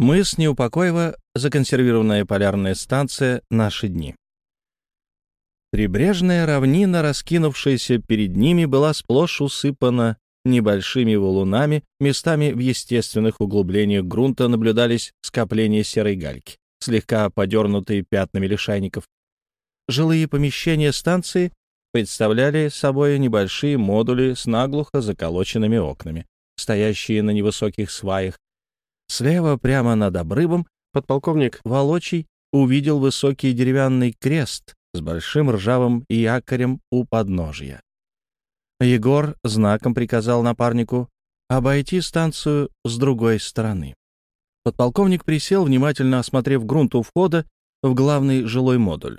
Мыс Неупокоева, законсервированная полярная станция «Наши дни». Прибрежная равнина, раскинувшаяся перед ними, была сплошь усыпана небольшими валунами, местами в естественных углублениях грунта наблюдались скопления серой гальки, слегка подернутые пятнами лишайников. Жилые помещения станции представляли собой небольшие модули с наглухо заколоченными окнами, стоящие на невысоких сваях, Слева, прямо над обрывом, подполковник Волочий увидел высокий деревянный крест с большим ржавым якорем у подножья. Егор знаком приказал напарнику обойти станцию с другой стороны. Подполковник присел, внимательно осмотрев грунт у входа в главный жилой модуль,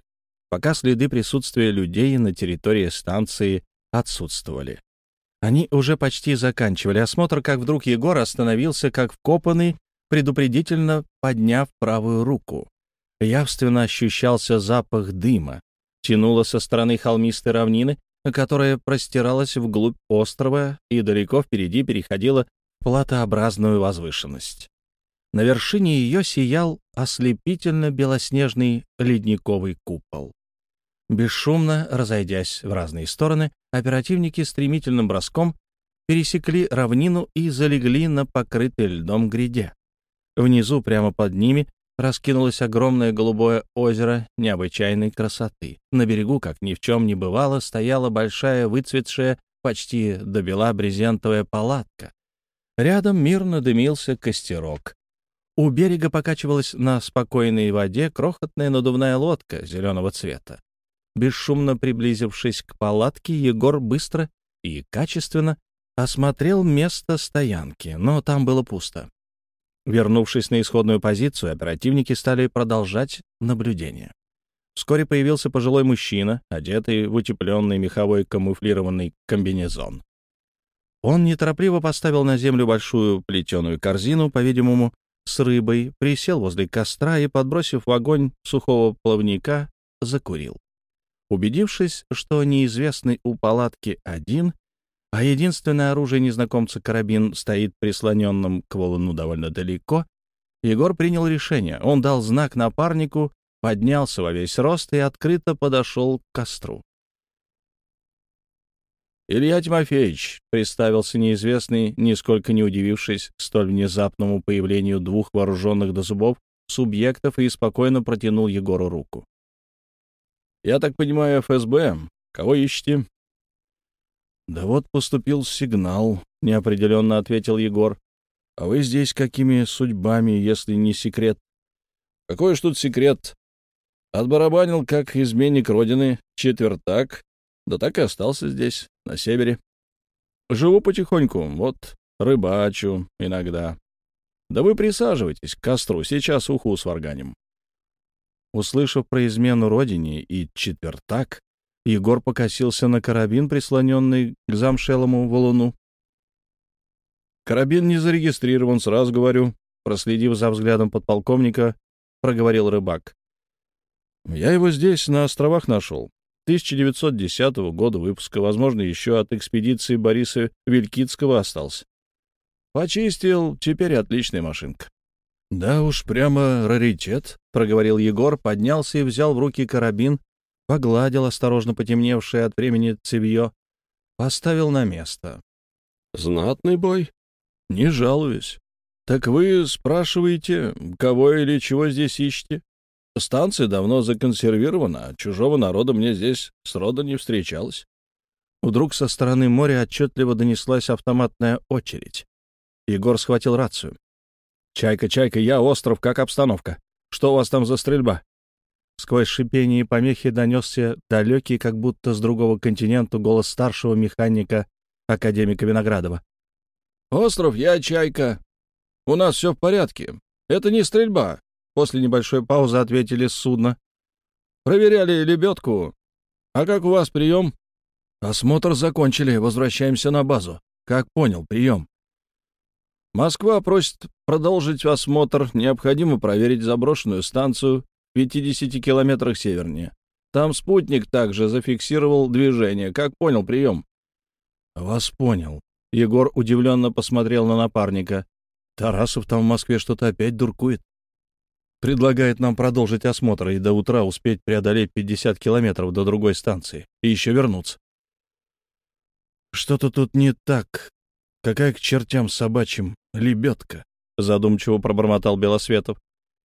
пока следы присутствия людей на территории станции отсутствовали. Они уже почти заканчивали осмотр, как вдруг Егор остановился как вкопанный, предупредительно подняв правую руку. Явственно ощущался запах дыма. Тянуло со стороны холмистой равнины, которая простиралась вглубь острова и далеко впереди переходила в платообразную возвышенность. На вершине ее сиял ослепительно белоснежный ледниковый купол. Бесшумно разойдясь в разные стороны, оперативники стремительным броском пересекли равнину и залегли на покрытой льдом гряде. Внизу, прямо под ними, раскинулось огромное голубое озеро необычайной красоты. На берегу, как ни в чем не бывало, стояла большая выцветшая, почти до бела брезентовая палатка. Рядом мирно дымился костерок. У берега покачивалась на спокойной воде крохотная надувная лодка зеленого цвета. Бесшумно приблизившись к палатке, Егор быстро и качественно осмотрел место стоянки, но там было пусто. Вернувшись на исходную позицию, оперативники стали продолжать наблюдение. Вскоре появился пожилой мужчина, одетый в утепленный меховой камуфлированный комбинезон. Он неторопливо поставил на землю большую плетеную корзину, по-видимому, с рыбой, присел возле костра и, подбросив в огонь сухого плавника, закурил. Убедившись, что неизвестный у палатки один, а единственное оружие незнакомца карабин стоит прислоненным к валуну довольно далеко, Егор принял решение. Он дал знак напарнику, поднялся во весь рост и открыто подошел к костру. «Илья Тимофеевич», — представился неизвестный, нисколько не удивившись столь внезапному появлению двух вооруженных до зубов субъектов и спокойно протянул Егору руку. «Я так понимаю, ФСБ. Кого ищете?» «Да вот поступил сигнал», — неопределенно ответил Егор. «А вы здесь какими судьбами, если не секрет?» «Какой ж тут секрет? Отбарабанил, как изменник Родины, четвертак, да так и остался здесь, на севере. Живу потихоньку, вот, рыбачу иногда. Да вы присаживайтесь к костру, сейчас уху сварганим». Услышав про измену родине и четвертак, Егор покосился на карабин, прислоненный к замшелому валуну. «Карабин не зарегистрирован, сразу говорю», — проследив за взглядом подполковника, проговорил рыбак. «Я его здесь, на островах, нашел. 1910 года выпуска, возможно, еще от экспедиции Бориса Вилькицкого остался. Почистил, теперь отличная машинка. «Да уж, прямо раритет», — проговорил Егор, поднялся и взял в руки карабин, погладил осторожно потемневшее от времени цевье, поставил на место. «Знатный бой. Не жалуюсь. Так вы спрашиваете, кого или чего здесь ищете? Станция давно законсервирована, а чужого народа мне здесь срода не встречалось». Вдруг со стороны моря отчетливо донеслась автоматная очередь. Егор схватил рацию. «Чайка, чайка, я остров, как обстановка? Что у вас там за стрельба?» Сквозь шипение и помехи донесся далекий, как будто с другого континента, голос старшего механика, академика Виноградова. «Остров, я Чайка. У нас все в порядке. Это не стрельба», — после небольшой паузы ответили с судна. «Проверяли лебедку. А как у вас прием?» «Осмотр закончили. Возвращаемся на базу. Как понял, прием». Москва просит продолжить осмотр. Необходимо проверить заброшенную станцию в 50 километрах севернее. Там спутник также зафиксировал движение. Как понял прием? Вас понял. Егор удивленно посмотрел на напарника. Тарасов там в Москве что-то опять дуркует. Предлагает нам продолжить осмотр и до утра успеть преодолеть 50 километров до другой станции и еще вернуться. Что-то тут не так. Какая к чертям собачьим лебедка? Задумчиво пробормотал Белосветов.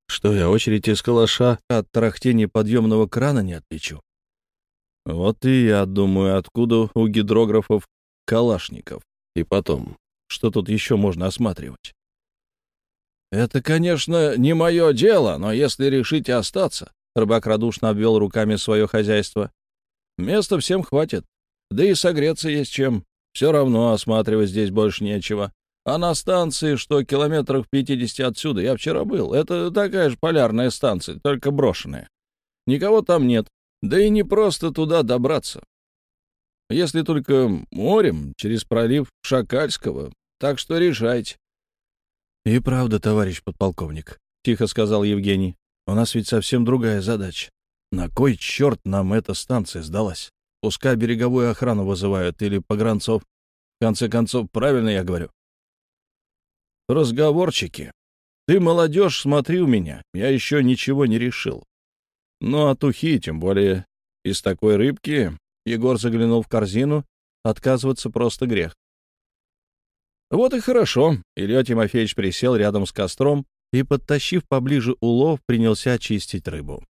Что я очередь из калаша от трахтения подъемного крана не отличу? Вот и я думаю, откуда у гидрографов калашников. И потом, что тут еще можно осматривать? «Это, конечно, не мое дело, но если решите остаться...» Рыбак радушно обвел руками свое хозяйство. «Места всем хватит. Да и согреться есть чем. Все равно осматривать здесь больше нечего. А на станции, что километрах 50 отсюда, я вчера был. Это такая же полярная станция, только брошенная. Никого там нет. Да и не просто туда добраться. Если только морем, через пролив Шакальского. Так что решайте. — И правда, товарищ подполковник, — тихо сказал Евгений. — У нас ведь совсем другая задача. На кой черт нам эта станция сдалась? Пускай береговую охрану вызывают или погранцов. В конце концов, правильно я говорю? Разговорчики. Ты, молодежь, смотри у меня. Я еще ничего не решил. Ну, а тухи, тем более из такой рыбки, Егор заглянул в корзину, отказываться просто грех. Вот и хорошо. Илья Тимофеевич присел рядом с костром и, подтащив поближе улов, принялся очистить рыбу.